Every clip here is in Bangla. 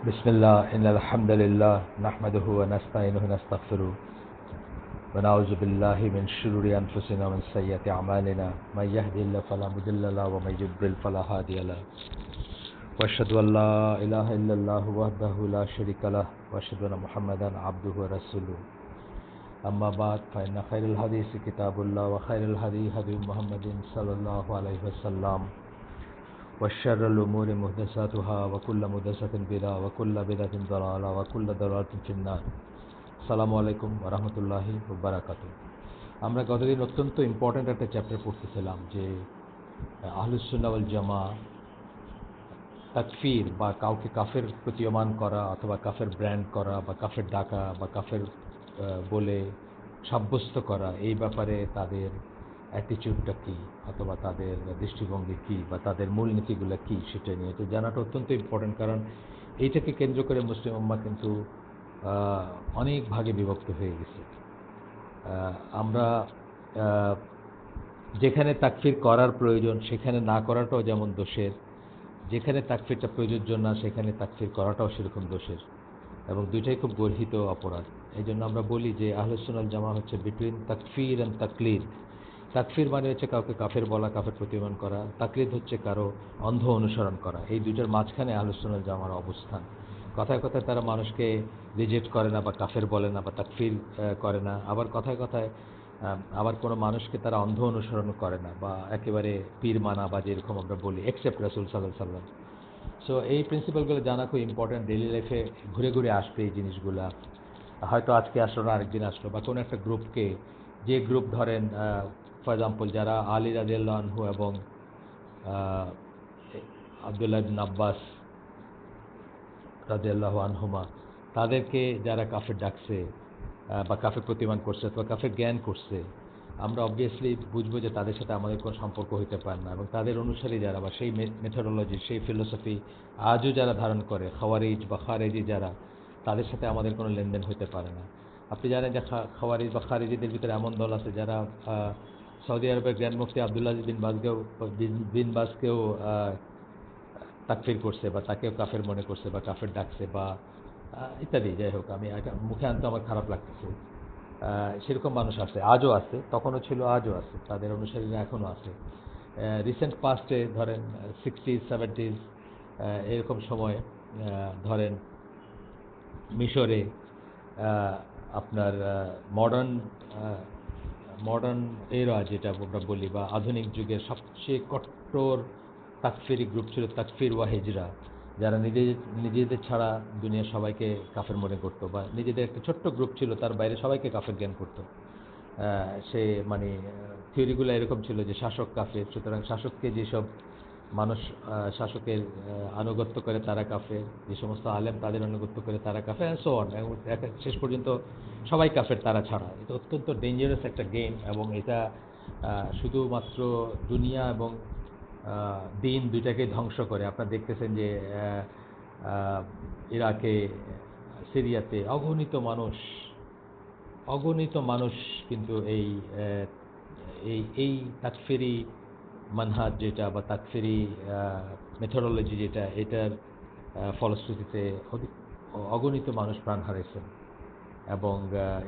بسم الله إن الحمد لله نحمده ونستعينه ونستغفره. ونعوذ بالله من شرور أنفسنا ومن سيئات أعمالنا. من يهدي الله فلا مضل له ومن يضلل فلا هادي له. وأشهد أن لا إله إلا الله وحده لا شريك له. وأشهد أن محمدا عبده ورسوله. أما بعد فإن خير الحديث كتاب الله وخير الهدي هدي محمد صلى الله عليه وسلم. وشر الأمور محدثاتها وكل محدثة بدعة وكل بدعة ضلالة وكل ضلالة في النار সালামু আলাইকুম রহমতুল্লাহি বারাকাতু আমরা গতদিন অত্যন্ত ইম্পর্ট্যান্ট একটা চ্যাপ্টার পড়তেছিলাম যে আহলুসুল্লাওয়াল জামা তাকফির বা কাউকে কাফের প্রতীয়মান করা অথবা কাফের ব্র্যান্ড করা বা কাফের ডাকা বা কাফের আহ, বলে সাব্যস্ত করা এই ব্যাপারে তাদের অ্যাটিচিউডটা কী? অথবা তাদের দৃষ্টিভঙ্গি কী? বা তাদের মূলনীতিগুলো কী? সেটা নিয়ে। তো জানাটা অত্যন্ত ইম্পর্ট্যান্ট কারণ এইটাকে কেন্দ্র করে মুসলিম উম্মা কিন্তু অনেক ভাগে বিভক্ত হয়ে গেছে। আমরা যেখানে তাকফির করার প্রয়োজন, সেখানে না করাটাও যেমন দোষের, যেখানে তাকফিরটা প্রযোজ্য না, সেখানে তাকফির করাটাও সেরকম দোষের। এবং দুইটাই খুব গর্হিত অপরাধ। এই জন্য আমরা বলি যে আহলুসুনাল জামা হচ্ছে বিটুইন তাকফির অ্যান্ড তাকলিদ তাকফির মানে হচ্ছে কাউকে কাফের বলা, কাফের প্রতিমান করা, তাকলিদ হচ্ছে কারও অন্ধ অনুসরণ করা। এই দুইটার মাঝখানে আহলুসুনাল জামার অবস্থান। কথায় কথায় তারা মানুষকে রিজেক্ট করে না বা কাফের বলে না বা তাকফির করে না। আবার কথায় কথায় আবার কোনো মানুষকে তারা অন্ধ অনুসরণ করে না বা একেবারে পীর মানা বা যেরকম আমরা বলি এক্সেপ্ট রাসুল সাল্লাহ সাল্লাম সো এই প্রিন্সিপালগুলো জানা খুব ইম্পর্ট্যান্ট ডেলি লাইফে ঘুরে ঘুরে আসবে এই জিনিসগুলা। হয়তো আজকে আসলো না, আরেকদিন আসলো। বা কোনো একটা গ্রুপকে যে গ্রুপ ধরেন ফর এক্সাম্পল যারা আলী রাজিয়াল্লাহ আনহু এবং আবদুল্লাহ বিন আব্বাস রাজিয়াল্লাহ আনহুমা, তাদেরকে যারা কাফের ডাকছে বা কাফের প্রতিমান করছে অথবা কাফের জ্ঞান করছে, আমরা অবভিয়াসলি বুঝব যে তাদের সাথে আমাদের কোনো সম্পর্ক হইতে পারে না এবং তাদের অনুসারী যারা বা সেই মেথোডোলজি সেই ফিলোসফি আজও যারা ধারণ করে, খাওয়ারিজ বা খারেজি যারা, তাদের সাথে আমাদের কোনো লেনদেন হইতে পারে না। আপনি জানেন যে খাওয়ারিজ বা খারিজিদের ভিতরে এমন দল আছে যারা সৌদি আরবের গ্র্যান্ড মুফতি আবদুল্লাহ বিন বাজকেও বিন- আহ, তাকফির করছে বা তাকেও কাফের মনে করছে বা কাফের ডাকছে বা ইত্যাদি। যাই হোক আমি মুখে আনতে আমার খারাপ লাগতেছে। সেরকম মানুষ আছে আজও আছে তখনও ছিল আজও আছে তাদের অনুসারীরা এখনও আছে। রিসেন্ট পাস্টে ধরেন সিক্সটিজ সেভেন্টিজ এরকম সময়ে ধরেন মিশরে আপনার মডার্ন মডার্ন এরা যেটা আমরা বলি বা আধুনিক যুগের সবচেয়ে কট্টর তাকফিরি গ্রুপ ছিল তাকফির ওয়া হেজরা, যারা নিজে, নিজেদের ছাড়া দুনিয়ার সবাইকে কাফের মনে করতো বা নিজেদের একটা ছোট্ট গ্রুপ ছিল, তার বাইরে সবাইকে কাফের জ্ঞান করতো। সে মানে থিওরিগুলো এরকম ছিল যে শাসক কাফের, সুতরাং শাসককে যেসব মানুষ শাসকের আনুগত্য করে তারা কাফের, যে সমস্ত আলেম তাদের আনুগত্য করে তারা কাফের সো অন এবং শেষ পর্যন্ত সবাই কাফের তারা ছাড়া। এটা অত্যন্ত ডেঞ্জারাস একটা গেম এবং এটা শুধুমাত্র দুনিয়া এবং দিন দুইটাকে ধ্বংস করে। আপনারা দেখতেছেন যে ইরাকে, সিরিয়াতে অগণিত মানুষ অগণিত মানুষ কিন্তু এই এই এই তাকফিরি মানহাজ যেটা বা তাকফিরি মেথোডোলজি যেটা, এটার ফলশ্রুতিতে অগণিত মানুষ প্রাণ হারাইছেন। এবং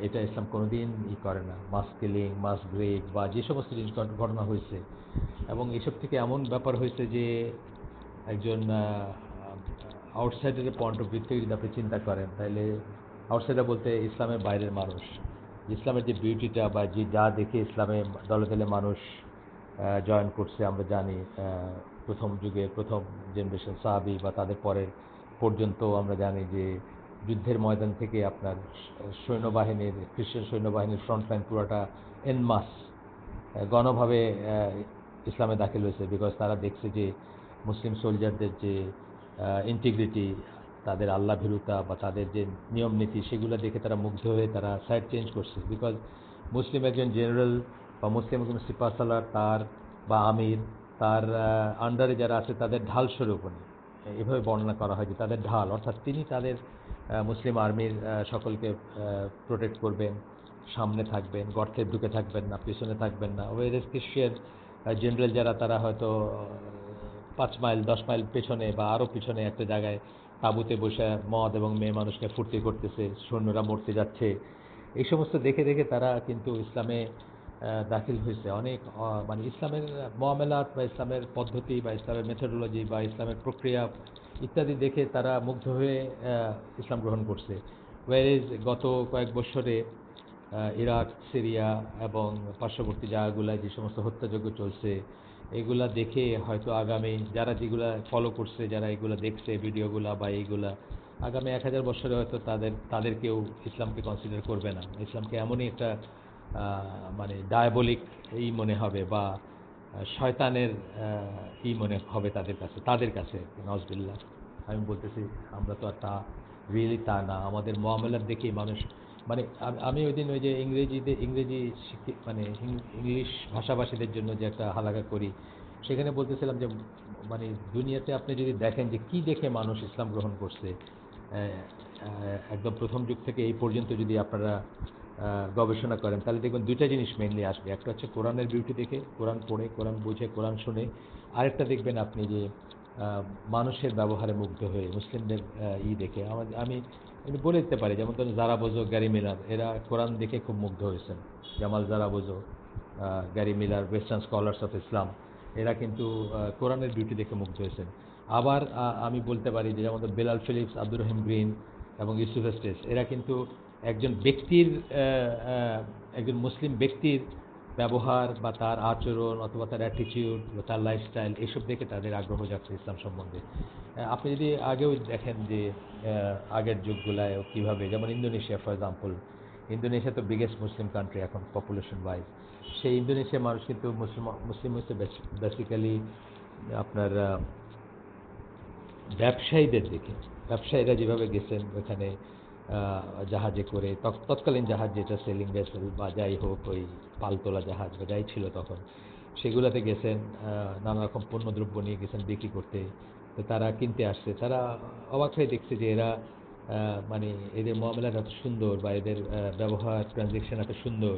এটা ইসলাম কোনোদিন ই করে না। মাস কিলিং, মাস গ্রেভ বা যে সমস্ত জিনিস ঘটনা হয়েছে। এবং এসব থেকে এমন ব্যাপার হয়েছে যে, একজন আউটসাইডারের পয়েন্ট অফ ভিউ থেকে যদি আপনি চিন্তা করেন তাহলে আউটসাইডার বলতে ইসলামের বাইরের মানুষ। ইসলামের যে বিউটিটা বা যে যা দেখে ইসলামে দলে দলে মানুষ জয়েন করছে, আমরা জানি প্রথম যুগে প্রথম জেনারেশন সাহাবি বা তাদের পরের পর্যন্ত আমরা জানি যে যুদ্ধের ময়দান থেকে আপনার সৈন্যবাহিনীর খ্রিস্টান সৈন্যবাহিনীর ফ্রন্ট লাইন পুরোটা এনমাস গণভাবে ইসলামে দাখিল হয়েছে বিকজ তারা দেখছে যে মুসলিম সোলজারদের যে ইন্টিগ্রিটি তাদের আল্লাহ ভীরুতা বা তাদের যে নিয়ম নীতি সেগুলো দেখে তারা মুগ্ধ হয়ে তারা সাইড চেঞ্জ করছে বিকজ মুসলিম একজন জেনারেল বা মুসলিম সিপাহসালার তার বা আমির, তার আন্ডারে যারা আছে তাদের ঢাল স্বরূপ উনি। এভাবে বর্ণনা করা হয় যে তাদের ঢাল। অর্থাৎ তিনি তাদের মুসলিম আর্মির সকলকে প্রোটেক্ট করবেন, সামনে থাকবেন, গর্তের ঢুকে থাকবেন না, পিছনে থাকবেন না। ওদের ক্রিশ্চিয়ান জেনারেল যারা, তারা হয়তো পাঁচ মাইল, দশ মাইল পেছনে বা আরও পিছনে একটা জায়গায় তাঁবুতে বসে মদ এবং মেয়ে মানুষকে ফুর্তি করতেছে, সৈন্যরা মরতে যাচ্ছে। এই সমস্ত দেখে দেখে তারা কিন্তু ইসলামে দাখিল হয়েছে। অনেক মানে ইসলামের মোয়ামেলাত বা ইসলামের পদ্ধতি বা ইসলামের মেথোডোলজি বা ইসলামের প্রক্রিয়া ইত্যাদি দেখে তারা মুগ্ধ হয়ে ইসলাম গ্রহণ করছে। ওয়ারেজ গত কয়েক বছরে ইরাক, সিরিয়া এবং পার্শ্ববর্তী জায়গাগুলোয় যে সমস্ত হত্যাযজ্ঞ চলছে, এগুলা দেখে হয়তো আগামী যারা যেগুলা ফলো করছে, যারা এগুলা দেখছে, ভিডিওগুলা বা এইগুলা, আগামী এক হাজার বছরে হয়তো তাদের, তাদেরকেও ইসলামকে কনসিডার করবে না। ইসলামকে এমনই একটা মানে ডায়াবলিক এই মনে হবে বা শয়তানের ই মনে হবে তাদের কাছে তাদের কাছে নজবিল্লা আমি বলতেছি, আমরা তো আর তা রিয়েলি তা না। আমাদের মহামেলার দেখেই মানুষ মানে আমি ওই দিন ওই যে ইংরেজিতে, ইংরেজি শিখি মানে ইংলিশ ভাষাভাষীদের জন্য যে একটা হালাকা করি, সেখানে বলতেছিলাম যে মানে দুনিয়াতে আপনি যদি দেখেন যে কি দেখে মানুষ ইসলাম গ্রহণ করছে একদম প্রথম যুগ থেকে এই পর্যন্ত যদি আপনারা গবেষণা করেন। তাহলে দেখবেন দুইটা জিনিস মেনলি আসবে। একটা হচ্ছে কোরআনের বিউটি দেখে, কোরআন পড়ে, কোরআন বুঝে, কোরআন শুনে। আরেকটা দেখবেন আপনি যে মানুষের ব্যবহারে মুগ্ধ হয়ে, মুসলিমদের ই দেখে। আমাদের আমি আমি বলে দিতে পারি, যেমন ধরুন জারা বোঝো গ্যারি মিলার, এরা কোরআন দেখে খুব মুগ্ধ হয়েছেন। Jamaal Zarabozo Gary Miller western scholars of Islam এরা কিন্তু কোরআনের বিউটি দেখে মুগ্ধ হয়েছেন। আবার আমি বলতে পারি যে, যেমন Bilal Philips, Abdur Raheem Green এবং ইউসুফ এস্টেস এরা কিন্তু একজন ব্যক্তির একজন মুসলিম ব্যক্তির ব্যবহার বা তার আচরণ অথবা তার অ্যাটিটিউড বা তার লাইফস্টাইল এসব দেখে তাদের আগ্রহ যাচ্ছে ইসলাম সম্বন্ধে। আপনি যদি আগেও দেখেন যে আগের যুগগুলায় কীভাবে, যেমন ইন্দোনেশিয়া ফর এক্সাম্পল ইন্দোনেশিয়া তো বিগেস্ট মুসলিম কান্ট্রি এখন পপুলেশন ওয়াইজ সেই ইন্দোনেশিয়ার মানুষ কিন্তু মুসলিম মুসলিম হচ্ছে বেসিক্যালি আপনার ব্যবসায়ীদের দিকে। ব্যবসায়ীরা যেভাবে গেছেন, ওখানে জাহাজে করে তৎকালীন জাহাজ যেটা সেলিং ভেসেল বা যাই হোক ওই পালতোলা জাহাজ বা যাই ছিল তখন, সেগুলোতে গেছেন নানা রকম পণ্যদ্রব্য নিয়ে গেছেন বিক্রি করতে। তো তারা কিনতে আসছে। তারা অবাক হয়ে দেখছে যে এরা মানে এদের মহামেলার এত সুন্দর বা এদের ব্যবহার ট্রানজেকশন এত সুন্দর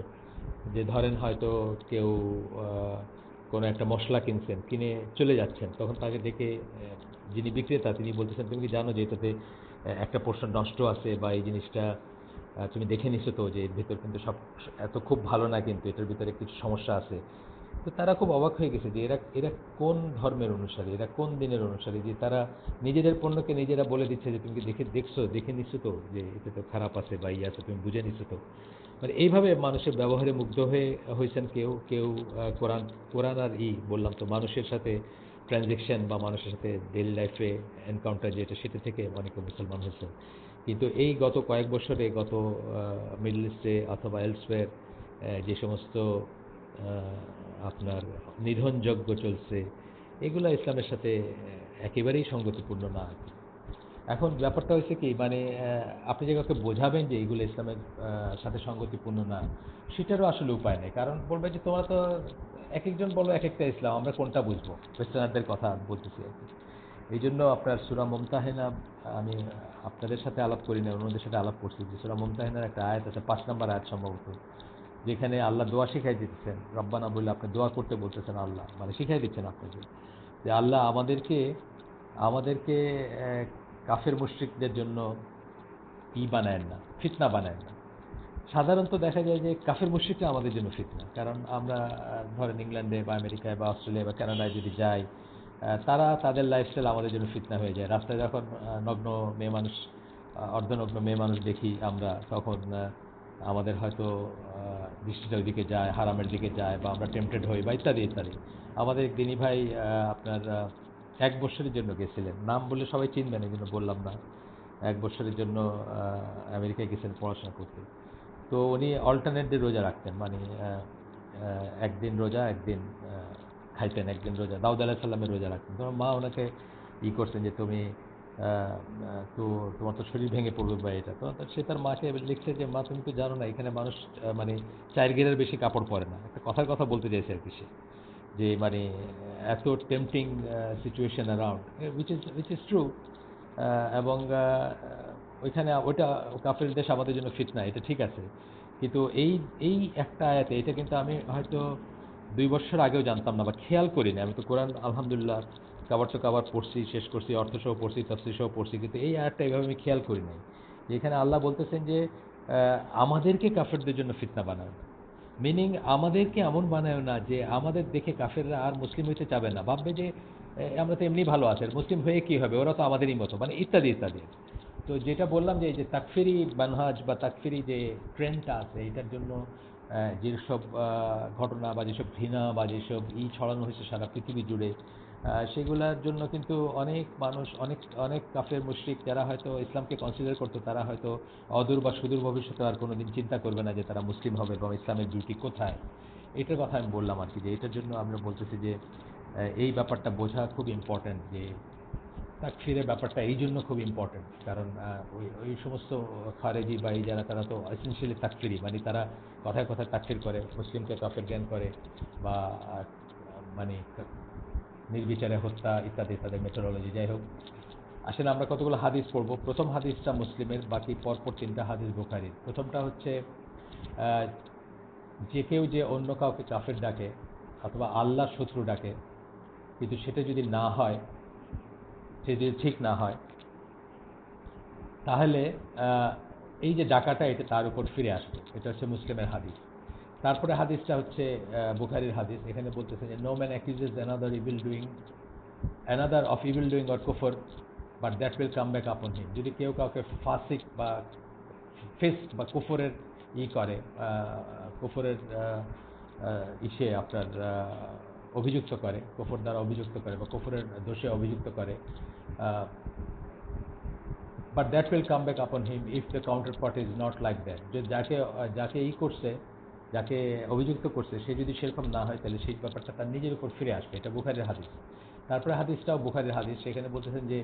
যে ধরেন হয়তো কেউ কোনো একটা মশলা কিনছেন, কিনে চলে যাচ্ছেন। তখন তাকে দেখে যিনি বিক্রেতা তিনি বলতেছেন, তুমি কি জানো যে এটাতে একটা পোর্শন নষ্ট আছে বা এই জিনিসটা তুমি দেখে নিছো তো যে এর ভিতর কিন্তু সব এত খুব ভালো না কিন্তু এটার ভিতরে কিছু সমস্যা আছে। তো তারা খুব অবাক হয়ে গেছে যে এরা এরা কোন ধর্মের অনুসারী? এরা কোন দিনের অনুসারী? যে তারা নিজেদের পণ্যকে নিজেরা বলে দিচ্ছে যে তুমি দেখে, দেখছ, দেখে নিছো তো যে এটা তো খারাপ আছে বা ইয়ে আছে, তুমি বুঝে নিছো তো? মানে এইভাবে মানুষের ব্যবহারে মুগ্ধ হয়ে, হয়েছেন কেউ কেউ কোরআন কোরআন আর ই বললাম তো মানুষের সাথে ট্রানজেকশন বা মানুষের সাথে ডেলি লাইফে এনকাউন্টার যেটা, সেটা থেকে অনেক মুসলমান হয়েছে কিন্তু এই গত কয়েক বছরে, গত মিডল ইস্টে অথবা এলসওয়ের যে সমস্ত আপনার নিধনযজ্ঞ চলছে, এগুলো ইসলামের সাথে একেবারেই সঙ্গতিপূর্ণ না। এখন ব্যাপারটা হয়েছে কি মানে আপনি যে কাউকে বোঝাবেন যে এইগুলো ইসলামের সাথে সঙ্গতিপূর্ণ না, সেটারও আসলে উপায় নেই। কারণ বলবে যে তোমরা তো এক একজন বলো এক একটা ইসলাম, আমরা কোনটা বুঝব? ওয়েস্টার্নারদের কথা বলতেছি আর কি। এই জন্য আপনার সুরা মমতাহেনা, আমি আপনাদের সাথে আলাপ করি না অন্যদের সাথে আলাপ করছি যে সুরা মমতাহেনার একটা আয়াত আছে, পাঁচ নম্বর আয়াত সম্ভবত, যেখানে আল্লাহ দোয়া শিখাই দিচ্ছেন রব্বানা বললে আপনি দোয়া করতে বলতেছেন আল্লাহ মানে শিখাই দিচ্ছেন আপনাকে যে আল্লাহ আমাদেরকে আমাদেরকে কাফের মুশ্রিকদের জন্য ই বানায়েন না ফিতনা বানায়েন না। সাধারণত দেখা যায় যে কাফের মুশ্রিকরা আমাদের জন্য ফিতনা। কারণ আমরা ধরেন ইংল্যান্ডে বা আমেরিকায় বা অস্ট্রেলিয়া বা কানাডায় যদি যাই তারা তাদের লাইফস্টাইল আমাদের জন্য ফিতনা হয়ে যায়। রাস্তায় যখন নগ্ন মেয়ে মানুষ অর্ধনগ্ন মেয়ে মানুষ দেখি আমরা তখন আমাদের হয়তো আহ, দিকে যায় হারামের দিকে যায় বা আমরা টেম্পটেড হই বা ইত্যাদি ইত্যাদি। আমাদের দিনী ভাই আপনার এক বছরের জন্য গেছিলেন। নাম বলে সবাই চিনবেন এই জন্য বললাম না। এক বছরের জন্য আমেরিকায় গেছিলেন পড়াশোনা করতে। তো উনি অল্টারনেট ডে রোজা রাখতেন মানে একদিন রোজা, একদিন খাইতেন, একদিন রোজা। দাউদ আলাহ সাল্লামের রোজা রাখতেন। তোমার মা ওনাকে ই করছেন যে, তুমি তো, তোমার তো শরীর ভেঙে পড়বে বা এটা। তো সে তার মাকে লিখছে যে, মা, তুমি তো জানো না, এখানে মানুষ মানে চার গেরের বেশি কাপড় পরে না। একটা কথার কথা বলতে চাইছে আর কি সে। যে মানে এত tempting situation around which is which is true এবং ওইখানে ওইটা কাফের দেশ আমাদের জন্য ফিট না এটা ঠিক আছে। কিন্তু এই এই একটা আয়াতে, এটা কিন্তু আমি হয়তো দুই বছর আগেও জানতাম না, বা খেয়াল করিনি। আমি তো কোরআন, আলহামদুলিল্লাহ কাবার তো কাবার পড়ছি, শেষ করছি, অর্থসহ পড়ছি তফসিসহ পড়ছি, কিন্তু এই আয়াতটা এভাবে আমি খেয়াল করি নাই। এখানে আল্লাহ বলতেছেন যে আমাদেরকে কাফেরদের জন্য ফিতনা বানায় না মিনিং আমাদেরকে এমন বানায় না যে আমাদের দেখে কাফেররা আর মুসলিম হইতে চাবে না। ভাববে যে আমরা তো এমনি ভালো আছে মুসলিম হয়ে কি হবে? ওরা তো আমাদেরই মতো মানে ইত্যাদি ইত্যাদি। তো যেটা বললাম যে, এই যে তাকফিরি বানহাজ বা তাকফিরি যে ট্রেন্ডটা আছে, এটার জন্য যেসব ঘটনা বা যেসব ঘৃণা বা যেসব ই ছড়ানো হয়েছে সারা পৃথিবী জুড়ে সেগুলোর জন্য কিন্তু অনেক মানুষ, অনেক অনেক কাফের মুশ্রিক যারা হয়তো ইসলামকে কনসিডার করতো, তারা হয়তো অদূর বা সুদূর ভবিষ্যতে আর কোনো দিন চিন্তা করবে না যে তারা মুসলিম হবে এবং ইসলামের ডিউটি কোথায়। এটার কথা আমি বললাম আর কি যে এটার জন্য আমরা বলতেছি যে এই ব্যাপারটা বোঝা খুব ইম্পর্ট্যান্ট যে তাকফিরের ব্যাপারটা এই জন্য খুব ইম্পর্ট্যান্ট কারণ ওই ওই সমস্ত খারেজি বা এই যারা, তারা তো এসেন্সিয়ালি তাকফিরি মানে তারা কথায় কথায় তাকফির করে, মুসলিমকে কাফের জ্ঞান করে বা মানে নির্বিচারে হত্যা ইত্যাদি, তাদের মেথোডোলজি যাই হোক, আসলে আমরা কতগুলো হাদিস পড়ব? প্রথম হাদিসটা মুসলিমের, বাকি পরপর তিনটা হাদিস বোখারির। প্রথমটা হচ্ছে যে কেউ যে অন্য কাউকে কাফের ডাকে অথবা আল্লাহর শত্রু ডাকে, কিন্তু সেটা যদি না হয়, সে যদি ঠিক না হয়, তাহলে এই যে ডাকাটা, এটা তার উপর ফিরে আসবে। এটা হচ্ছে মুসলিমের হাদিস। তারপরে হাদিসটা হচ্ছে বুখারির হাদিস। এখানে বলতেছে যে no man accuses another evil doing another of evil doing or কুফর but that will come back upon him যদি কেউ কাউকে ফাসিক বা ফেস্ট বা কুফরের ই করে কুফরের ইসে আপনার অভিযুক্ত করে, কুফর দ্বারা অভিযুক্ত করে বা কুফরের দোষে অভিযুক্ত করে but that will come back upon him if the counterpart is not like that যে, যাকে যাকে ই করছে যাকে অভিযুক্ত করছে, সে যদি সেরকম না হয়, তাহলে সেই ব্যাপারটা তার নিজের উপর ফিরে আসবে। এটা বুখারের হাদিস। তারপরে হাদিসটাও বুখারের হাদিস। সেখানে বলতেছেন যে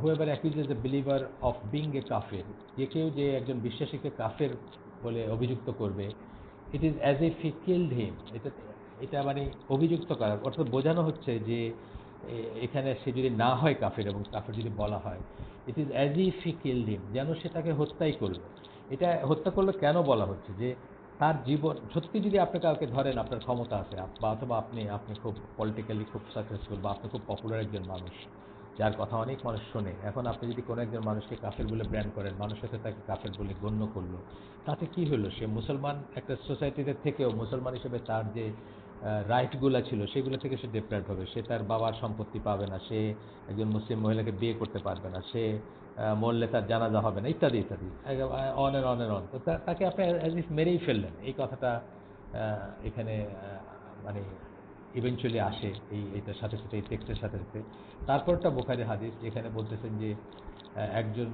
whoever accuses the believer of being a কাফের যে কেউ যে একজন বিশ্বাসীকে কাফের বলে অভিযুক্ত করবে it is as if he killed him এটা এটা মানে অভিযুক্ত করা। অর্থাৎ বোঝানো হচ্ছে যে এখানে সে যদি না হয় কাফের এবং কাফের যদি বলা হয় it is as if he killed him যেন সে তাকে হত্যাই করবে। এটা হত্যা করলে কেন বলা হচ্ছে? যে তার জীবন, সত্যি যদি আপনি কাউকে ধরেন আপনার ক্ষমতা আছে, বা অথবা আপনি আপনি খুব পলিটিক্যালি খুব সাকসেসফুল বা আপনি খুব পপুলার একজন মানুষ, যার কথা অনেক মানুষ শোনে, এখন আপনি যদি কোনো একজন মানুষকে কাফের বলে ব্র্যান্ড করেন মানুষ হয়তো তাকে কাফের বলে গণ্য করল, তাতে কি হলো? সে মুসলমান একটা সোসাইটিতে থেকেও, মুসলমান হিসেবে তার যে রাইটগুলো ছিল, সেগুলো থেকে সে ডিপ্রাইভ হবে। সে তার বাবার সম্পত্তি পাবে না, সে একজন মুসলিম মহিলাকে বিয়ে করতে পারবে না, সে মরলে তার জানাজা হবে না, ইত্যাদি ইত্যাদি। On and on and on তো তাকে আপনি অ্যাজ ইফ মেরেই ফেললেন। এই কথাটা এখানে মানে ইভেনচুয়ালি আসে এই এটার সাথে সাথে, এই টেক্সটের সাথে সাথে। তারপরটা বোখারি হাদিস, এখানে বলতেছেন যে একজন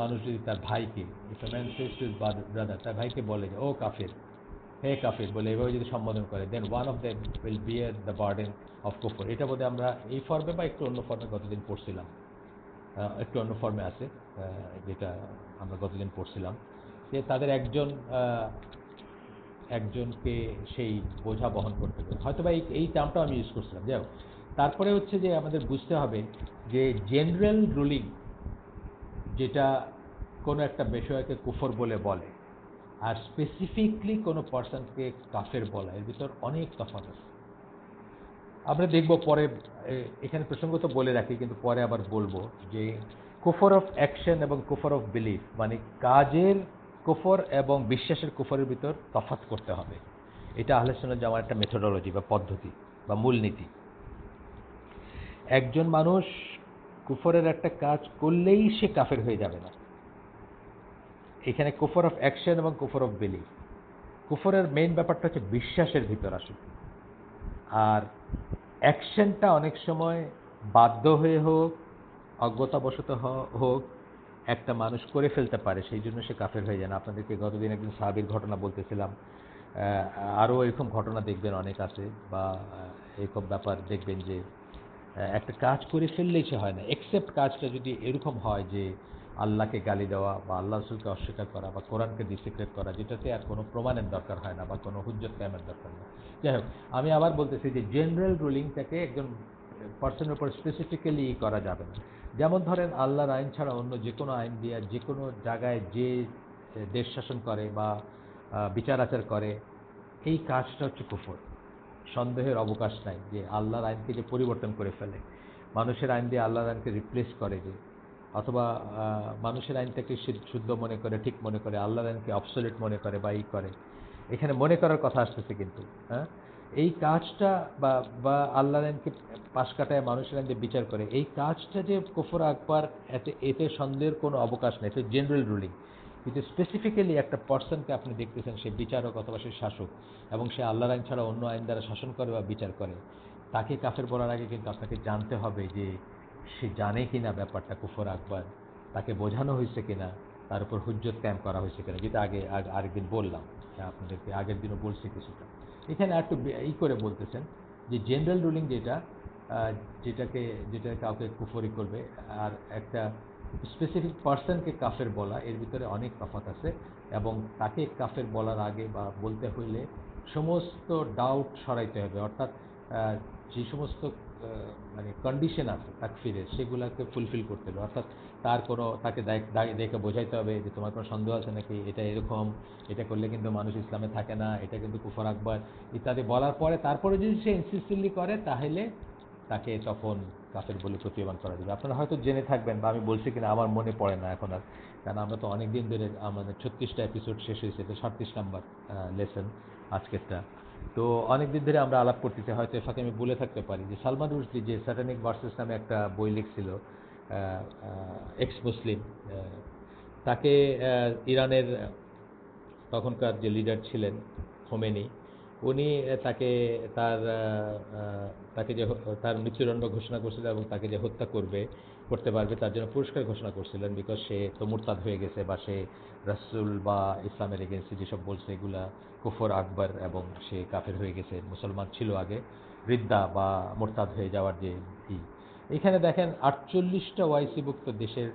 মানুষ যদি তার ভাইকে ব্রাদার তার ভাইকে বলে যে, ও কাফের হে কাফির বলে এভাবে যদি সম্বোধন করে দেন one of the will bear the burden of কুফর এটা বোধহয় আমরা এই ফর্মে বা একটু অন্য ফর্মে গতদিন পড়ছিলাম। একটু অন্য ফর্মে আছে যেটা আমরা গতদিন পড়ছিলাম। যে তাদের একজন একজনকে সেই বোঝা বহন করতে হবে হয়তো বা এই টার্মটাও আমি ইউজ করছিলাম। যাই তারপরে হচ্ছে যে আমাদের বুঝতে হবে যে জেনারেল রুলিং যেটা কোনো একটা বিষয়কে কুফর বলে বলে আর স্পেসিফিকলি কোনো পার্সনকে কাফের বলা, এর ভিতর অনেক তফাৎ আছে। আমরা দেখব পরে এখানে প্রসঙ্গত বলে রাখি, কিন্তু পরে আবার বলব যে কুফর অফ অ্যাকশন এবং কুফর অফ বিলিফ মানে কাজের কুফর এবং বিশ্বাসের কুফরের ভিতর তফাৎ করতে হবে। এটা আহলেসনের জামার একটা মেথোডোলজি বা পদ্ধতি বা মূলনীতি। একজন মানুষ কুফরের একটা কাজ করলেই সে কাফের হয়ে যাবে না। এখানে কুফর অফ অ্যাকশন এবং কুফর অফ বিলিফ কুফরের মেইন ব্যাপারটা হচ্ছে বিশ্বাসের ভিতর আসে। আর অ্যাকশনটা অনেক সময় বাধ্য হয়ে হোক, অজ্ঞতাবশত হোক, একটা মানুষ করে ফেলতে পারে, সেই জন্য সে কাফের হয়ে যায় না। আপনাদেরকে গতদিন একদিন সাহাবির ঘটনা বলতেছিলাম। আরও এরকম ঘটনা দেখবেন, অনেক আছে, বা এরকম ব্যাপার দেখবেন যে একটা কাজ করে ফেললেই সে হয় না। এক্সেপ্ট কাজটা যদি এরকম হয় যে আল্লাহকে গালি দেওয়া বা আল্লাহ রসুলকে অস্বীকার করা বা কোরআনকে ডিসিক্রেট করা, যেটাতে আর কোনো প্রমাণের দরকার হয় না বা কোনো হুজ্জত ক্যামের দরকার নেই। যাই হোক, আমি আবার বলতেছি যে জেনারেল রুলিংটাকে একজন পার্সনের উপর স্পেসিফিক্যালি করা যাবে না। যেমন ধরেন, আল্লাহর আইন ছাড়া অন্য যে কোনো আইন দিয়ে যে কোনো জায়গায় যে দেশ শাসন করে বা বিচার আচার করে, এই কাজটা হচ্ছে কুফর। সন্দেহের অবকাশ নাই যে আল্লাহর আইনকে যে পরিবর্তন করে ফেলে। মানুষের আইন দিয়ে আল্লাহর আইনকে রিপ্লেস করে যে অথবা মানুষের আইনটাকে শুদ্ধ মনে করে, ঠিক মনে করে, আল্লাহর আইনকে অবসলেট মনে করে বা করে। এখানে মনে করার কথা আসতেছে কিন্তু হ্যাঁ এই কাজটা বা বা আল্লাহর আইনকে পাশ কাটায় মানুষের আইন দিয়ে বিচার করে, এই কাজটা যে কুফর আকবার এতে এতে সন্দেহের কোনো অবকাশ নেই, এটা জেনারেল রুলিং কিন্তু স্পেসিফিক্যালি একটা পার্সনকে আপনি দেখতেছেন, সে বিচারক অথবা সে শাসক, এবং সে আল্লাহর আইন ছাড়া অন্য আইন দ্বারা শাসন করে বা বিচার করে, তাকে কাফের বলার আগে কিন্তু আপনাকে জানতে হবে যে সে জানে কিনা ব্যাপারটা কুফর আকবার, তাকে বোঝানো হয়েছে কিনা, তার উপর হুজ্জত ক্যাম্প করা হয়েছে কিনা, যেটা আগে আরেকদিন বললাম আপনাদেরকে আগের দিনও বলছি কিছুটা। এখানে একটু ই করে বলতেছেন যে জেনারেল রুলিং যেটা যেটাকে, যেটা কাউকে কুফরি করবে, আর একটা স্পেসিফিক পার্সনকে কাফের বলা, এর ভিতরে অনেক তফাত আছে, এবং তাকে কাফের বলার আগে বা বলতে হইলে সমস্ত ডাউট সরাইতে হবে, অর্থাৎ যে সমস্ত মানে কন্ডিশন আছে তাকফিরের, সেগুলোকে ফুলফিল করতে হবে। অর্থাৎ তার কোনো, তাকে দেখে বোঝাইতে হবে যে তোমার কোনো সন্দেহ আছে নাকি, এটা এরকম, এটা করলে কিন্তু মানুষ ইসলামে থাকে না, এটা কিন্তু কুফর আকবর ইত্যাদি বলার পরে তারপরে যদি সে ইনসিস্টেন্টলি করে, তাহলে তাকে তখন কাফের বলে প্রতীয়মান করা যাবে। আপনারা হয়তো জেনে থাকবেন বা আমি বলছি কিনা, আমার মনে পড়ে না এখন আর। কারণ আমরা তো অনেক দিন ধরে আমাদের ছত্রিশটা এপিসোড শেষ হয়েছে, এটা সাতত্রিশ নাম্বার লেসন আজকেরটা। তো অনেক দিন ধরে আমরা আলাপ করতেছি, হয়তো এর সাথে আমি বলে থাকতে পারি যে সালমান রুশদি যে স্যাটানিক ভার্সেস নামে একটা বই লিখছিল এক্স মুসলিম তাকে ইরানের তখনকার যে লিডার ছিলেন হোমেনি উনি তাকে তার তাকে যে তার মৃত্যুদণ্ড ঘোষণা করছিলেন এবং তাকে যে হত্যা করবে, করতে পারবে, তার জন্য পুরস্কার ঘোষণা করছিলেন বিকজ সে তো মুরতাদ হয়ে গেছে বা সে রাসুল বা ইসলামের এগেন্সি যেসব বলছে এগুলা কুফর, আকবর এবং সে কাফের হয়ে গেছে, মুসলমান ছিল আগে, রিদ্দা বা মোরতাদ হয়ে যাওয়ার যে ই। এখানে দেখেন আটচল্লিশটা ওয়াইসিভুক্ত দেশের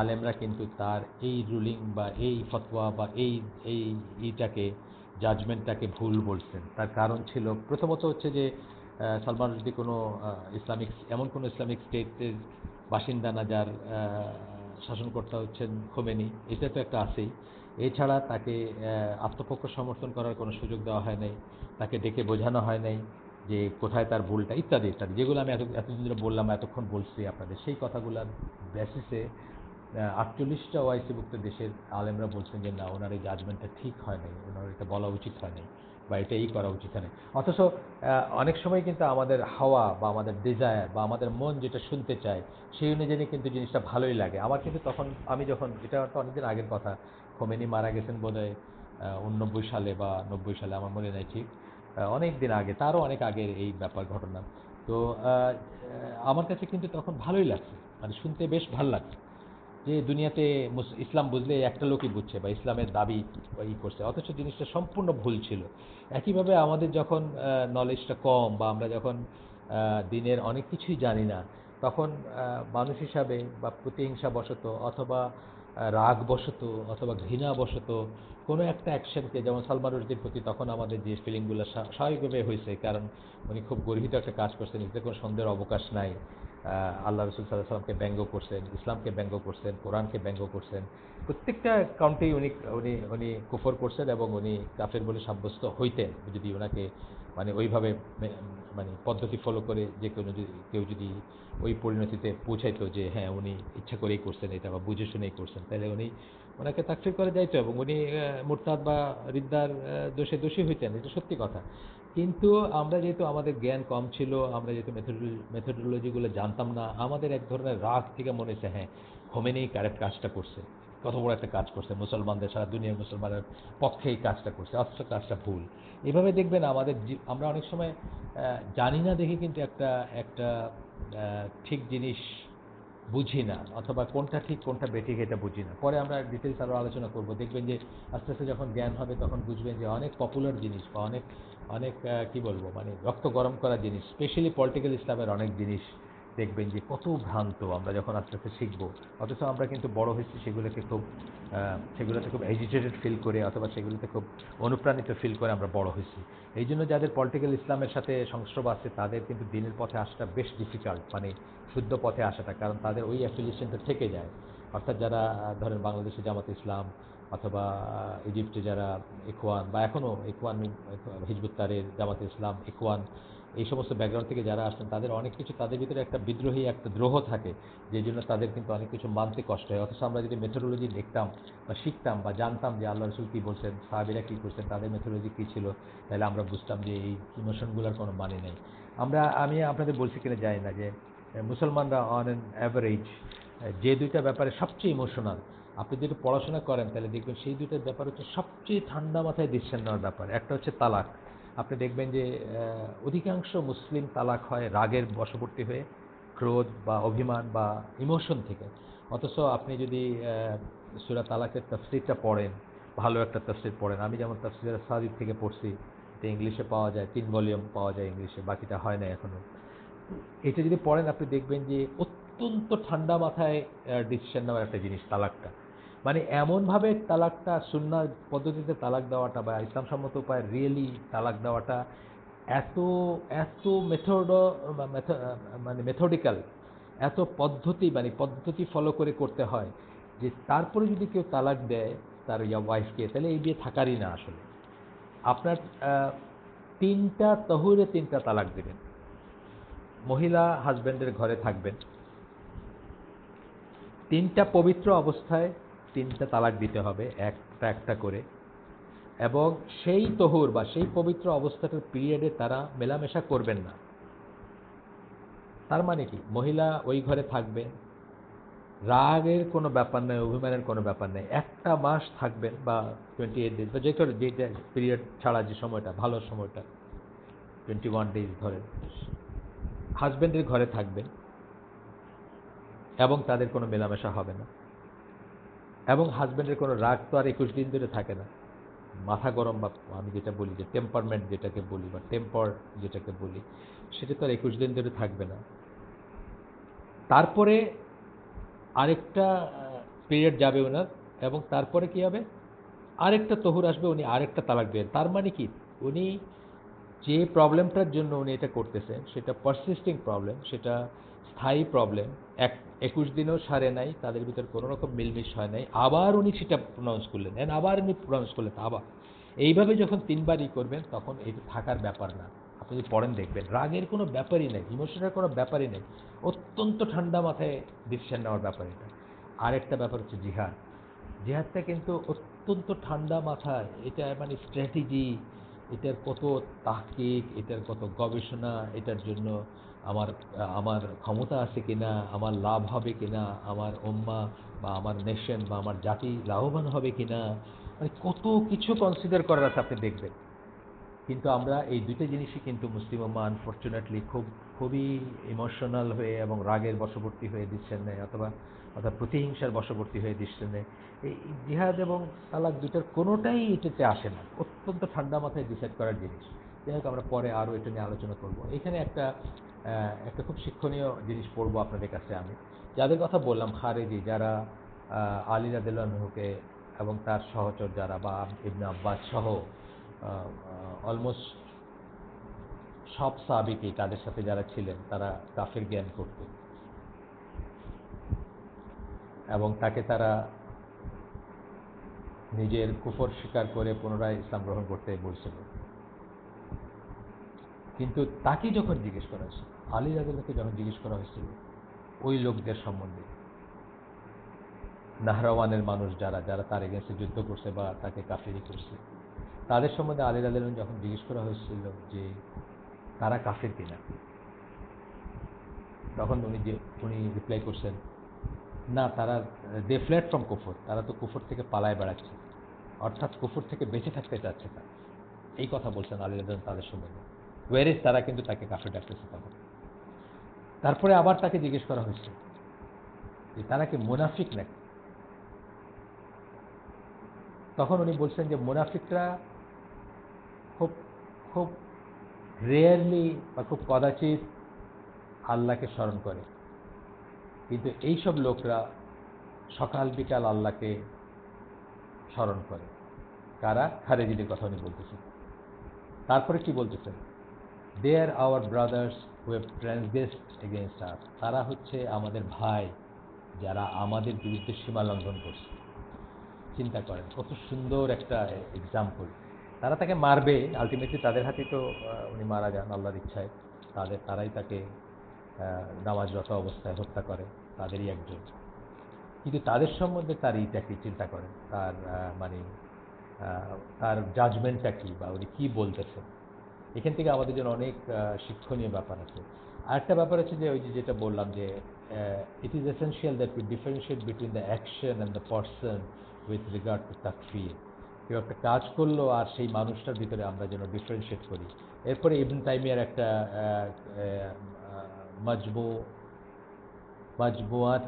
আলেমরা কিন্তু তার এই রুলিং বা এই ফতোয়া বা এই এই ইটাকে জাজমেন্টটাকে ভুল বলছেন। তার কারণ ছিল প্রথমত হচ্ছে যে সালমান রুশদি কোনো ইসলামিক, এমন কোনো ইসলামিক স্টেটের বাসিন্দা না যার শাসনকর্তা হচ্ছেন খোমেনি। এটা তো একটা আছেই। এছাড়া তাকে আত্মপক্ষ সমর্থন করার কোনো সুযোগ দেওয়া হয় নাই। তাকে ডেকে বোঝানো হয় নাই যে কোথায় তার ভুলটা, ইত্যাদি ইত্যাদি। যেগুলো আমি এত এতদিন ধরে বললাম, এতক্ষণ বলছি আপনাদের। সেই কথাগুলোর বেসিসে আটচল্লিশটা ওয়াইসিভুক্ত দেশের আলেমরা বলছেন যে, না, ওনার এই জাজমেন্টটা ঠিক হয় নাই। ওনার এটা বলা উচিত হয় নাই। বা এটা এই করা উচিত হয় অথচ অনেক সময় কিন্তু আমাদের হাওয়া বা আমাদের ডিজায়ার বা আমাদের মন যেটা শুনতে চায়, সেই অনুযায়ী কিন্তু জিনিসটা ভালোই লাগে। আমার কিন্তু তখন, আমি যখন, এটা তো অনেকদিন আগের কথা খোমেনি মারা গেছেন বোধ হয় উননব্বই সালে বা নব্বই সালে, আমার মনে নাই ঠিক অনেক দিন আগে, তারও অনেক আগের এই ব্যাপার ঘটনা। তো আমার কাছে কিন্তু তখন ভালোই লাগছে মানে শুনতে বেশ ভালো লাগছে। যে দুনিয়াতে ইসলাম বুঝলে একটা লোকই বুঝছে বা ইসলামের দাবি ই করছে। অথচ জিনিসটা সম্পূর্ণ ভুল ছিল। একইভাবে আমাদের যখন নলেজটা কম বা আমরা যখন দিনের অনেক কিছুই জানি না, তখন মানুষ হিসাবে বা প্রতিহিংসা বশত অথবা রাগ বশত অথবা ঘৃণা বশত কোনো একটা অ্যাকশনকে যেমন সালমান রুশদির প্রতি তখন আমাদের যে ফিলিংগুলো স্বাভাবিকভাবে হয়েছে, কারণ উনি খুব গর্হিত একটা কাজ করছেন, এতে কোনো সন্দেহের অবকাশ নাই। আল্লাহ রসুল সাল্লাহ সাল্লামকে ব্যঙ্গ করছেন, ইসলামকে ব্যঙ্গ করছেন, কোরআনকে ব্যঙ্গ করছেন। প্রত্যেকটা কাউন্টেই উনি উনি উনি কুফর করছেন এবং উনি কাফের বলে সাব্যস্ত হইতেন। যদি ওনাকে মানে ওইভাবে মানে পদ্ধতি ফলো করে যে কোনো যদি, কেউ যদি ওই পরিণতিতে পৌঁছাইতো যে হ্যাঁ উনি ইচ্ছা করেই করছেন এটা বা বুঝে শুনেই করছেন, তাহলে উনি ওনাকে তাকফির করে যাইতো এবং উনি মুরতাদ বা রিদ্দার দোষে দোষী হইতেন, এটা সত্যি কথা। কিন্তু আমরা যেহেতু আমাদের জ্ঞান কম ছিল, আমরা যেহেতু মেথোডোলজিগুলো জানতাম না, আমাদের এক ধরনের রাগ থেকে মনে হচ্ছে হ্যাঁ খোমেনেই কারেক্ট কাজটা করছে, কত বড় একটা কাজ করছে, মুসলমানদের সারা দুনিয়ার মুসলমানের পক্ষে এই কাজটা করছে, অথচ কাজটা ভুল। এভাবে দেখবেন আমাদের আমরা অনেক সময় জানি না দেখে কিন্তু একটা একটা ঠিক জিনিস বুঝি না, অথবা কোনটা ঠিক, কোনটা বেঠিক এটা বুঝি না। পরে আমরা ডিটেলস আরও আলোচনা করব, দেখবেন যে আস্তে আস্তে যখন জ্ঞান হবে তখন বুঝবেন যে অনেক পপুলার জিনিস বা অনেক অনেক কি বলব মানে রক্ত গরম করা জিনিস স্পেশালি পলিটিক্যাল ইসলামের অনেক জিনিস দেখবেন যে কত ভ্রান্ত আমরা যখন আস্তে আস্তে শিখব। অথচ আমরা কিন্তু বড় হয়েছি সেগুলোকে খুব সেগুলোতে খুব এজিটেটেড ফিল করে অথবা সেগুলোতে খুব অনুপ্রাণিত ফিল করে আমরা বড় হয়েছি। এই জন্য যাদের পলিটিক্যাল ইসলামের সাথে সংস্রব আছে, তাদের কিন্তু দিনের পথে আসাটা বেশ ডিফিকাল্ট মানে শুদ্ধ পথে আসাটা, কারণ তাদের ওই অ্যাফিলিয়েশনটা থেকে যায়। অর্থাৎ যারা ধরেন বাংলাদেশে জামাত ইসলাম অথবা ইজিপ্টে যারা ইকওয়ান বা এখনও ইকওয়ান হিজবুত তারের, জামাত ইসলাম, ইকওয়ান, এই সমস্ত ব্যাকগ্রাউন্ড থেকে যারা আসছেন, তাদের অনেক কিছু তাদের ভিতরে একটা বিদ্রোহী, একটা দ্রোহ থাকে, যে জন্য তাদের কিন্তু অনেক কিছু মানতে কষ্ট হয়। অথচ আমরা যদি মেথোডোলজি দেখতাম বা শিখতাম বা জানতাম যে আল্লাহ রসুল কী বলছেন, সাহাবিরা কী করছেন, তাদের মেথোডোলজি কী ছিল, তাহলে আমরা বুঝতাম যে এই ইমোশনগুলোর কোনো মানে নেই। আমরা, আমি আপনাদের বলছি কিনা যাই না যে, মুসলমানরা অন অ্যান অ্যাভারেজ যে দুইটা ব্যাপারে সবচেয়ে ইমোশনাল আপনি যদি পড়াশোনা করেন, তাহলে দেখবেন সেই দুইটার ব্যাপার হচ্ছে সবচেয়ে ঠান্ডা মাথায় ডিসিশন নেওয়ার ব্যাপার। একটা হচ্ছে তালাক। আপনি দেখবেন যে অধিকাংশ মুসলিম তালাক হয় রাগের বশবর্তী হয়ে, ক্রোধ বা অভিমান বা ইমোশন থেকে। অথচ আপনি যদি সুরা তালাকের তফসিরটা পড়েন, ভালো একটা তফসির পড়েন, আমি যেমন তফসির সাদিক থেকে পড়ছি, এটা ইংলিশে পাওয়া যায়, তিন ভলিউম পাওয়া যায় ইংলিশে, বাকিটা হয় না এখনও এটা যদি পড়েন, আপনি দেখবেন যে অত্যন্ত ঠান্ডা মাথায় ডিসিশন নেওয়ার একটা জিনিস, তালাকটা। মানে এমনভাবে তালাকটা সুন্না পদ্ধতিতে তালাক দেওয়াটা বা ইসলামসম্মত উপায় রিয়েলি তালাক দেওয়াটা এত এত মেথড মানে মেথডিক্যাল এত পদ্ধতি মানে পদ্ধতি ফলো করে করতে হয় যে তারপরে যদি কেউ তালাক দেয় তার ইয়া ওয়াইফকে তাহলে এই বিয়ে থাকারই না আসলে। আপনার তিনটা তহুরে তিনটা তালাক দেবেন। মহিলা হাজব্যান্ডের ঘরে থাকবেন। তিনটা পবিত্র অবস্থায় তিনটা তালাক দিতে হবে, একটা একটা করে। এবং সেই তহুর বা সেই পবিত্র অবস্থাটার পিরিয়ডে তারা মেলামেশা করবেন না। তার মানে কি? মহিলা ওই ঘরে থাকবেন রাগের কোনো ব্যাপার নেই, অভিমানের কোনো ব্যাপার নেই। একটা মাস থাকবেন বা টোয়েন্টি এইট ডেজ বা যে কোনো যে পিরিয়ড ছাড়া যে সময়টা, ভালো সময়টা টোয়েন্টি ওয়ান ডেজ ধরেন। হাজব্যান্ডের ঘরে থাকবেন এবং তাদের কোনো মেলামেশা হবে না। এবং হাজব্যান্ডের কোনো রাগ তো আর একুশ দিন ধরে থাকে না। মাথা গরম বা আমি যেটা বলি যে টেম্পারমেন্ট যেটাকে বলি বা টেম্পার যেটাকে বলি, সেটা তো আর একুশ দিন ধরে থাকবে না। তারপরে আরেকটা পিরিয়ড যাবে ওনার এবং তারপরে কি হবে? আরেকটা তহুর আসবে, উনি আরেকটা তালাক দেবেন। তার মানে কি? উনি যে প্রবলেমটার জন্য উনি এটা করতেছেন, সেটা পারসিস্টিং প্রবলেম সেটা স্থায়ী প্রবলেম এক, একুশ দিনও সারে নাই, তাদের ভিতর কোনো রকম মিলমিশ হয় নাই। আবার উনি সেটা প্রনাউন্স করলেন এন আবার উনি প্রনাউন্স করলেন আবার। এইভাবে যখন তিনবারই করবেন, তখন এটা থাকার ব্যাপার না। আপনি যদি পড়েন, দেখবেন। রাগের কোনো ব্যাপারই নেই ইমোশনের কোনো ব্যাপারই নেই। অত্যন্ত ঠান্ডা মাথায় ডিসিশন নেওয়ার ব্যাপার এটা। আরেকটা ব্যাপার হচ্ছে জিহাদ। জিহাদটা কিন্তু অত্যন্ত ঠান্ডা মাথায়, এটা মানে স্ট্র্যাটেজি এটার কত তাহকিক, এটার কত গবেষণা, এটার জন্য আমার আমার ক্ষমতা আছে কিনা, আমার লাভ হবে কিনা, আমার ওম্মা বা আমার নেশন বা আমার জাতি লাভবান হবে কিনা মানে কত কিছু কনসিডার করার আছে আপনি দেখবেন। কিন্তু আমরা এই দুইটা জিনিসই কিন্তু মুসলিম ওম্মা আনফর্চুনেটলি খুব, খুবই ইমোশনাল হয়ে এবং রাগের বশবর্তী হয়ে দিচ্ছেন নেয় অথবা অর্থাৎ প্রতিহিংসার বশবর্তী হয়ে দিচ্ছেন নেয় এই জিহাদ এবং তালাক দুটার কোনোটাই এটাতে আসে না। অত্যন্ত ঠান্ডা মাথায় ডিসাইড করার জিনিস। যাই হোক, আমরা পরে আরও এটা নিয়ে আলোচনা করব। এখানে একটা একটা খুব শিক্ষণীয় জিনিস পড়ব আপনাদের কাছে আমি। যাদের কথা বললাম, খারেজি যারা আলী রাদিল্লাহকে এবং তার সহচর যারা বা ইবনে আব্বাস সহ অলমোস্ট সব সাবিকই তাদের সাথে যারা ছিলেন, তারা কাফের জ্ঞান করত। এবং তাকে তারা নিজের কুফর স্বীকার করে পুনরায় ইসলাম গ্রহণ করতে বলছিল। কিন্তু তাকে যখন জিজ্ঞেস করা হয়েছিল আলী রাজুল্লাহকে যখন জিজ্ঞেস করা হয়েছিল ওই লোকদের সম্বন্ধে। নাহরাওয়ানের মানুষ যারা যারা তার এগেন্সে যুদ্ধ করছে বা তাকে কাফেরি করছে, তাদের সম্বন্ধে আলী রাজুল্লাহ যখন জিজ্ঞেস করা হয়েছিল যে তারা কাফের কিনা, তখন উনি যে, উনি রিপ্লাই করছেন, না, তারা দে ফ্ল্যাট ফ্রম কুফর, তারা তো কুফর থেকে পালায় বেড়াচ্ছে, অর্থাৎ কুফর থেকে বেঁচে থাকতে চাচ্ছে তারা এই কথা বলছেন আলী রাজন তাদের সম্বন্ধে। ওয়ারেস তারা কিন্তু তাকে কাফে ডাকতেছে তখন। তারপরে আবার তাকে জিজ্ঞেস করা হয়েছে যে তারা কি মুনাফিক নাকি? তখন উনি বলছেন যে মুনাফিকরা খুব খুব রেয়ারলি বা খুব কদাচিৎ আল্লাহকে স্মরণ করে। কিন্তু এইসব লোকরা সকাল বিকাল আল্লাহকে স্মরণ করে। কারা? খারেজিদের কথা উনি বলতেছেন। তারপরে কি বলতেছেন? They are our brothers who have transgressed against us তারা হচ্ছে আমাদের ভাই, যারা আমাদের বিরুদ্ধে সীমা লঙ্ঘন করছে। চিন্তা করেন, কত সুন্দর একটা এক্সাম্পল তারা তাকে মারবে আলটিমেটলি তাদের হাতেই তো উনি মারা যান, আল্লাহর ইচ্ছায়। তাদের, তারাই তাকে নামাজরত অবস্থায় হত্যা করে, তাদেরই একজন। কিন্তু তাদের সম্বন্ধে তার ইটা কি চিন্তা করেন, তার মানে তার জাজমেন্টটা কি, বা উনি কী বলতেছেন? এখান থেকে আমাদের জন্য অনেক শিক্ষণীয় ব্যাপার আছে। আরেকটা ব্যাপার আছে যে ওই যে যেটা বললাম যে it is essential that we differentiate between the action and the person with regard to তাকফির। কেউ একটা কাজ করল আর সেই মানুষটার ভিতরে আমরা যেন ডিফারেন্সিয়েট করি। এরপরে ইবন টাইমিয়ার একটা মজবু মজবুয়াত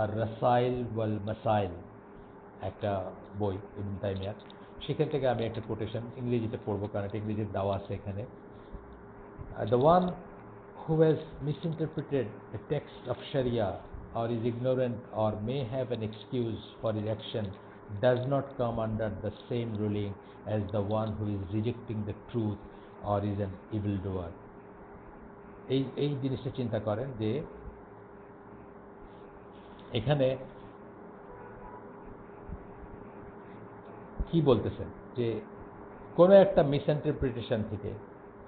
আর রাসাইল ওয়াল মাসাইল, একটা বই ইবন তাইমিয়ার। সেখান থেকে আমি একটা কোটেশন ইংরেজিতে পড়ব কারণ একটা ইংরেজির দেওয়া আছে এখানে the one who has misinterpreted the text of Sharia or is ignorant or may have an excuse for his action does not come under the same ruling as the one who is rejecting the truth or is an evildoer. এই এই জিনিসটা চিন্তা করেন যে এখানে কি বলতেছেন? যে কোনো একটা মিসইন্টারপ্রিটেশন থেকে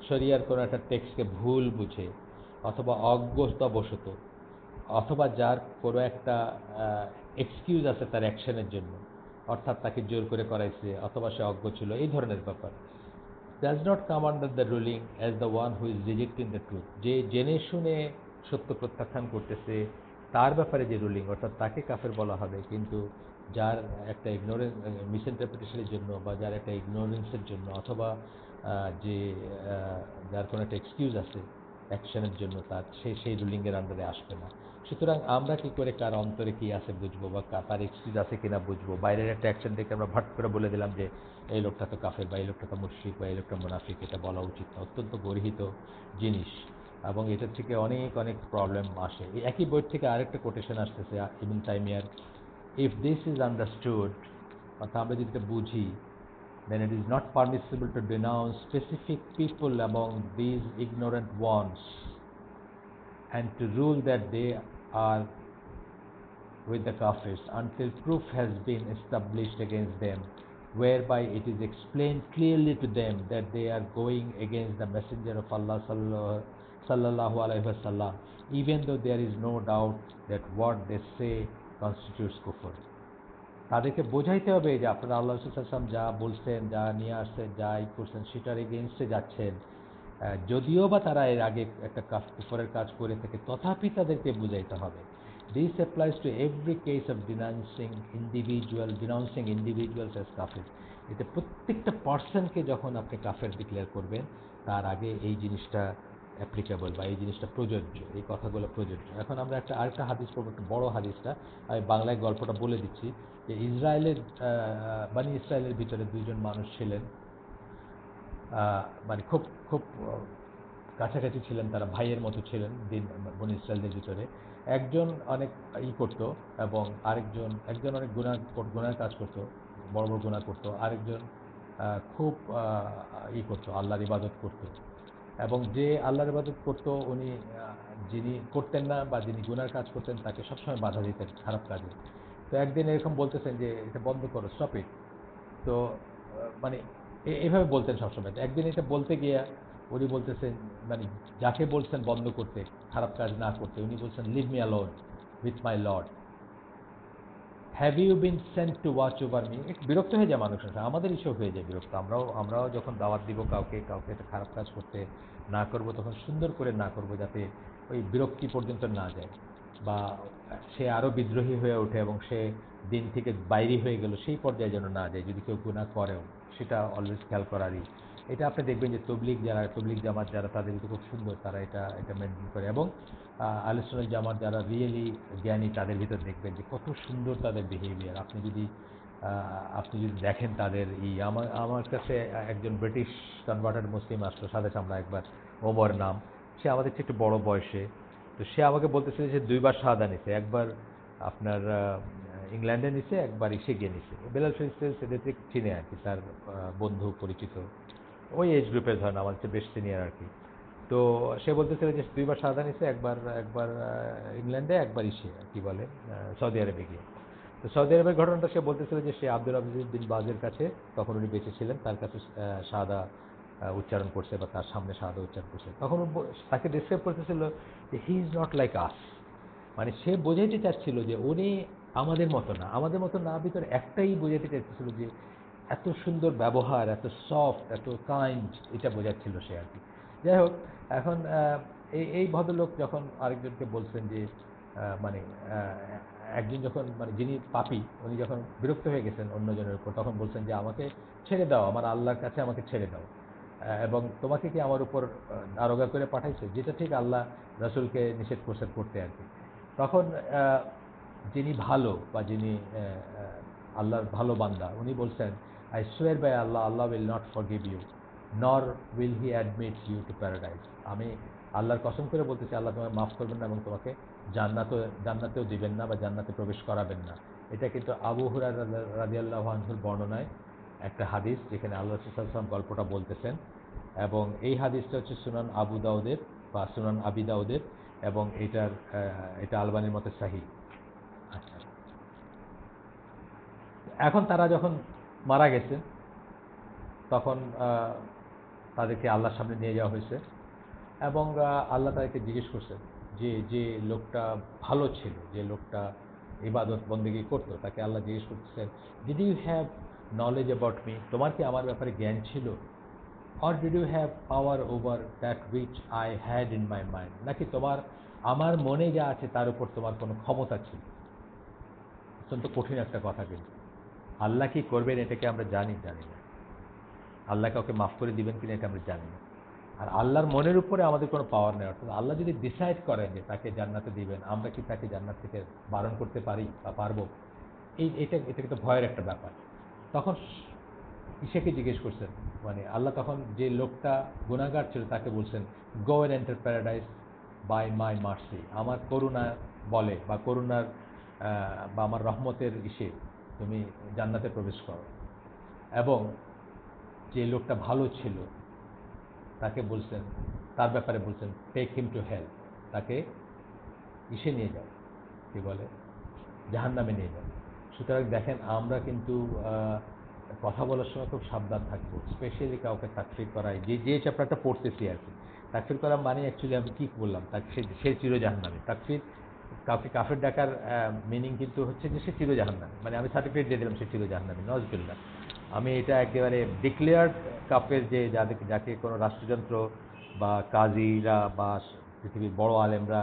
শরিয়ার কোনো একটা টেক্সটকে ভুল বুঝে অথবা অজ্ঞতাবশত অথবা যার কোনো একটা এক্সকিউজ আছে তার অ্যাকশনের জন্য, অর্থাৎ তাকে জোর করে করাইছে অথবা সে অজ্ঞ ছিল, এই ধরনের ব্যাপার। Does not come under the ruling as the one who is rejecting the truth যে জেনে শুনে সত্য প্রত্যাখ্যান করতেছে, তার ব্যাপারে যে রুলিং অর্থাৎ তাকে কাফের বলা হবে, কিন্তু যার একটা ইগনোরেন্স মিসইন্টারপ্রিটেশনের জন্য বা যার একটা ইগনোরেন্সের জন্য অথবা যে যার কোনো একটা এক্সকিউজ আছে অ্যাকশনের জন্য, তার সে, সেই রুলিংয়ের আন্ডারে আসবে না। সুতরাং আমরা কি করে কার অন্তরে কি আছে বুঝব বা তার এক্সকিউজ আছে কিনা বুঝব? বাইরের একটা অ্যাকশন দেখে আমরা ভাট করে বলে দিলাম যে, এই লোকটা তো কাফের বা এই লোকটা তো মুশরিক বা এই লোকটা মুনাফিক, এটা বলা উচিত না। অত্যন্ত গর্হিত জিনিস এবং এটার থেকে অনেক অনেক প্রবলেম আসে। একই বই থেকে আরেকটা কোটেশন আসতেছে Ibn টাইমিয়ার if this is understood অর্থাৎ আমরা যদি এটা বুঝি then it is not permissible to denounce specific people among these ignorant ones and to rule that they are with the kafirs until proof has been established against them whereby it is explained clearly to them that they are going against the messenger of Allah sallallahu sallallahu alaihi wasallam even though there is no doubt that what they say constitutes kufr. তাদেরকে বোঝাইতে হবে যে আপনারা আল্লাহ রসুলাম যা বলছেন, যা নিয়ে আসছেন, যা ই করছেন, সেটার এগেনস্টে যাচ্ছেন। যদিও বা তারা এর আগে একটা কাজ, কুফরের কাজ করে থাকে, তথাপি তাদেরকে বুঝাইতে হবে। This applies to every case of denouncing individual denouncing individuals as কাফের এতে প্রত্যেকটা পার্সনকে যখন আপনি কাফের ডিক্লেয়ার করবেন, তার আগে এই জিনিসটা অ্যাপ্লিকেবল বা এই জিনিসটা প্রযোজ্য, এই কথাগুলো প্রযোজ্য। এখন আমরা একটা আরেকটা হাদিস পড়ব, একটা বড় হাদিসটা। আমি বাংলায় গল্পটা বলে দিচ্ছি। যে ইসরায়েলের মানে ইসরায়েলের ভিতরে দুইজন মানুষ ছিলেন। মানে খুব খুব কাছাকাছি ছিলেন তারা, ভাইয়ের মতো ছিলেন দিন, বনি ইসরায়েলদের ভিতরে। একজন অনেক ই করতো এবং আরেকজন, একজন অনেক গুণা গুণার কাজ করতো, বড় বড় গুণা করতো। আরেকজন খুব ই করতো, আল্লাহর ইবাদত করতো। এবং যে আল্লাহর ইবাদত করতো, উনি যিনি করতেন না বা যিনি গুনার কাজ করতেন, তাকে সবসময় বাধা দিতেন, খারাপ কাজে। তো একদিন এরকম বলতেছেন যে, এটা বন্ধ করো স্টপ তো মানে এভাবে বলতেন সবসময়। একদিন এটা বলতে গিয়ে উনি বলতেছেন মানে যাকে বলছেন বন্ধ করতে, খারাপ কাজ না করতে, উনি বলছেন leave me alone with my lord have you been sent to watch over me বিরক্ত হয়ে যায় মানুষের সাথে আমাদের ইস্যু হয়ে যায় বিরক্ত। আমরাও আমরাও যখন দাওয়াত দিব কাউকে কাউকে একটা খারাপ কাজ করতে না করব, তখন সুন্দর করে না করব যাতে ওই বিরক্তি পর্যন্ত না যায়। বা সে আরও বিদ্রোহী হয়ে ওঠে এবং সে দিন থেকে বাইরে হয়ে গেল, সেই পর্যায়ে যেন না যায়, যদি কেউ গুণা করেও। সেটা অলওয়েজ খেয়াল করারই। এটা আপনি দেখবেন যে তবলিক যারা তবলিক জামাত যারা, তাদের ভিতরে খুব সুন্দর তারা এটা এটা মেনটেন করে। এবং আলোচনাল জামাত যারা রিয়েলি জ্ঞানী, তাদের ভিতর দেখবেন যে কত সুন্দর তাদের বিহেভিয়ার আপনি যদি আপনি যদি দেখেন তাদের ই, আমার আমার কাছে একজন ব্রিটিশ কনভার্টার মুসলিম আসলো সাদা চামড়া একবার ওমর নাম। সে আমাদের একটু বড় বয়সে। তো সে আমাকে বলতেছে যে দুইবার সাদা নিছে, একবার আপনার ইংল্যান্ডে নিছে, একবার ইসে গিয়ে নিছে। বেলাল শরীফ সেদেরকে চিনে আর কি, তার বন্ধু পরিচিত। ওই এজ গ্রুপের ধরেন আমার বেশ সিনিয়র আর কি। তো সে বলতেছিল যে দুইবার সাদা নিছে, একবার একবার ইংল্যান্ডে, একবার ইসে কি বলে সৌদি আরবে গিয়ে। তো সৌদি আরবের ঘটনাটা সে বলতেছিল যে সে আব্দুল আজিজ বিন বাজের কাছে, তখন উনি বেঁচে ছিলেন, তার কাছে সাদা উচ্চারণ করছে বা তার সামনে সাদা উচ্চারণ করছে। তখন তাকে ডিসক্রাইব করতেছিল যে he is not like us মানে সে বোঝাইতে চাচ্ছিল যে উনি আমাদের মতো না। আমাদের মতো না ভিতরে একটাই বোঝাতে চাইতেছিল যে এত সুন্দর ব্যবহার, এত সফট এত কাইন্ড এটা বোঝাচ্ছিল সে আর কি। যাই হোক এখন এই এই ভদ্রলোক যখন আরেকজনকে বলছেন যে মানে একজন যখন মানে যিনি পাপি, উনি যখন বিরক্ত হয়ে গেছেন অন্যজনের উপর, তখন বলছেন যে, আমাকে ছেড়ে দাও, আমার আল্লাহর কাছে আমাকে ছেড়ে দাও। এবং তোমাকে কি আমার উপর আরোগা করে পাঠাইছে? যেটা ঠিক আল্লাহ রসুলকে নিষেধ করছেন করতে আর কি। তখন যিনি ভালো বা যিনি আল্লাহর ভালো বান্দা, উনি বলছেন I swear by Allah Allah will not forgive you nor will he admit you to paradise আমি আল্লাহর কসম করে বলতেছি আল্লাহ তোমায় মাফ করবেন না এবং তোমাকে জান্নাতও, জান্নাতেও দিবেন না বা জান্নাতে প্রবেশ করাবেন না। এটা কিন্তু আবু হুরার রাজিয়াল্লাহ বর্ণনায় একটা হাদিস যেখানে আল্লাহ রসুলাম গল্পটা বলতেছেন। এবং এই হাদিসটা হচ্ছে সুনান আবু দাউদের বা সুনান আবি দাউদের এবং এটার এটা আলবানির মতে সাহি। আচ্ছা। এখন তারা যখন মারা গেছে তখন তাদেরকে আল্লাহর সামনে নিয়ে যাওয়া হয়েছে। এবং আল্লাহ তাদেরকে জিজ্ঞেস করছেন যে যে লোকটা ভালো ছিল, যে লোকটা ইবাদত বন্দেগী করতো, তাকে আল্লাহ জিজ্ঞেস করতেছেন did you have knowledge about me তোমার কি আমার ব্যাপারে জ্ঞান ছিল? Or did you have power over that which I had in my mind নাকি তোমার, আমার মনে যা আছে তার উপর তোমার কোনো ক্ষমতা ছিল? অত্যন্ত কঠিন একটা কথা কিন্তু। আল্লাহ কি করবেন এটাকে আমরা জানি জানি না। আল্লাহ কাউকে মাফ করে দিবেন কিনা এটা আমরা জানি না। আর আল্লাহর মনের উপরে আমাদের কোনো পাওয়ার নেই, অর্থাৎ আল্লাহ যদি ডিসাইড করেন যে তাকে জান্নাতে দিবেন, আমরা কি তাকে জান্নাত থেকে বারণ করতে পারি বা পারব? এই, এটা এটা কিন্তু ভয়ের একটা ব্যাপার। তখন ইসেকে জিজ্ঞেস করছেন মানে আল্লাহ তখন যে লোকটা গুণাগার ছিল তাকে বলছেন go and enter by my mercy আমার করুণা বলে বা করুণার বা আমার রহমতের ইসে তুমি জান্নাতে প্রবেশ করো। এবং যে লোকটা ভালো ছিল, তাকে বলছেন, তার ব্যাপারে বলছেন টেক হিম টু হেল্প তাকে ইসে নিয়ে যাও। কি বলে? জাহান নামে নিয়ে যাও। সুতরাং দেখেন, আমরা কিন্তু কথা বলার সময় খুব সাবধান থাকব। স্পেশালি কাউকে তাকফির করায়। যে যে চ্যাপ্টারটা পড়তেছি আর কি। তাকফির করা মানে অ্যাকচুয়ালি আমি কী বললাম? তাকে সে সে চির জাহান নামে তাকফির কাউকে কাফের ডাকার মিনিং কিন্তু হচ্ছে যে সে চির জাহান নামে মানে আমি সার্টিফিকেট দিয়ে দিলাম, সে চির নামে নজবুল্লাহ আমি এটা একেবারে ডিক্লেয়ার্ড কাপের যে যাদের যাকে কোনো রাষ্ট্রযন্ত্র বা কাজীরা বা পৃথিবীর বড় আলেমরা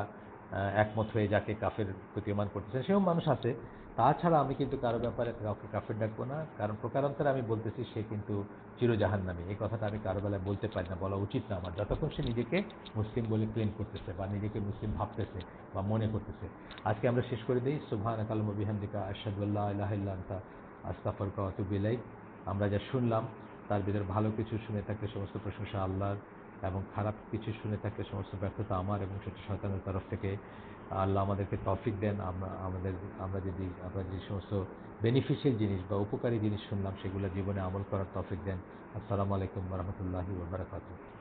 একমত হয়ে যাকে কাফের প্রতীয়মান করতেছে, সেও মানুষ আছে। তাছাড়া আমি কিন্তু কারও ব্যাপারে কাউকে কাফের ডাকবো না, কারণ প্রকারান্তরে আমি বলতেছি সে কিন্তু চিরজাহান্নামী। এই কথাটা আমি কারও বেলায় বলতে পারি না, বলা উচিত না আমার। যতক্ষণ সে নিজেকে মুসলিম বলে ক্লেম করতেছে বা নিজেকে মুসলিম ভাবতেছে বা মনে করতেছে। আজকে আমরা শেষ করে দিই। সুবহান কালম বিহামদিকা আশাদুল্লাহ আল্লাহ আস্তাফর কাতুবিলাই আমরা যা শুনলাম, তার ভিতরে ভালো কিছু শুনে থাকলে সমস্ত প্রশংসা আল্লাহর এবং খারাপ কিছু শুনে থাকলে সমস্ত ব্যর্থতা আমার এবং সেটা শয়তানের তরফ থেকে আল্লাহ আমাদেরকে টফিক দেন। আমরা, আমাদের, আমরা যদি আমরা যে সমস্ত বেনিফিশিয়াল জিনিস বা উপকারী জিনিস শুনলাম, সেগুলো জীবনে আমল করার টফিক দেন। আসসালামু আলাইকুম রহমতুল্লাহি ওবরাকাতুহ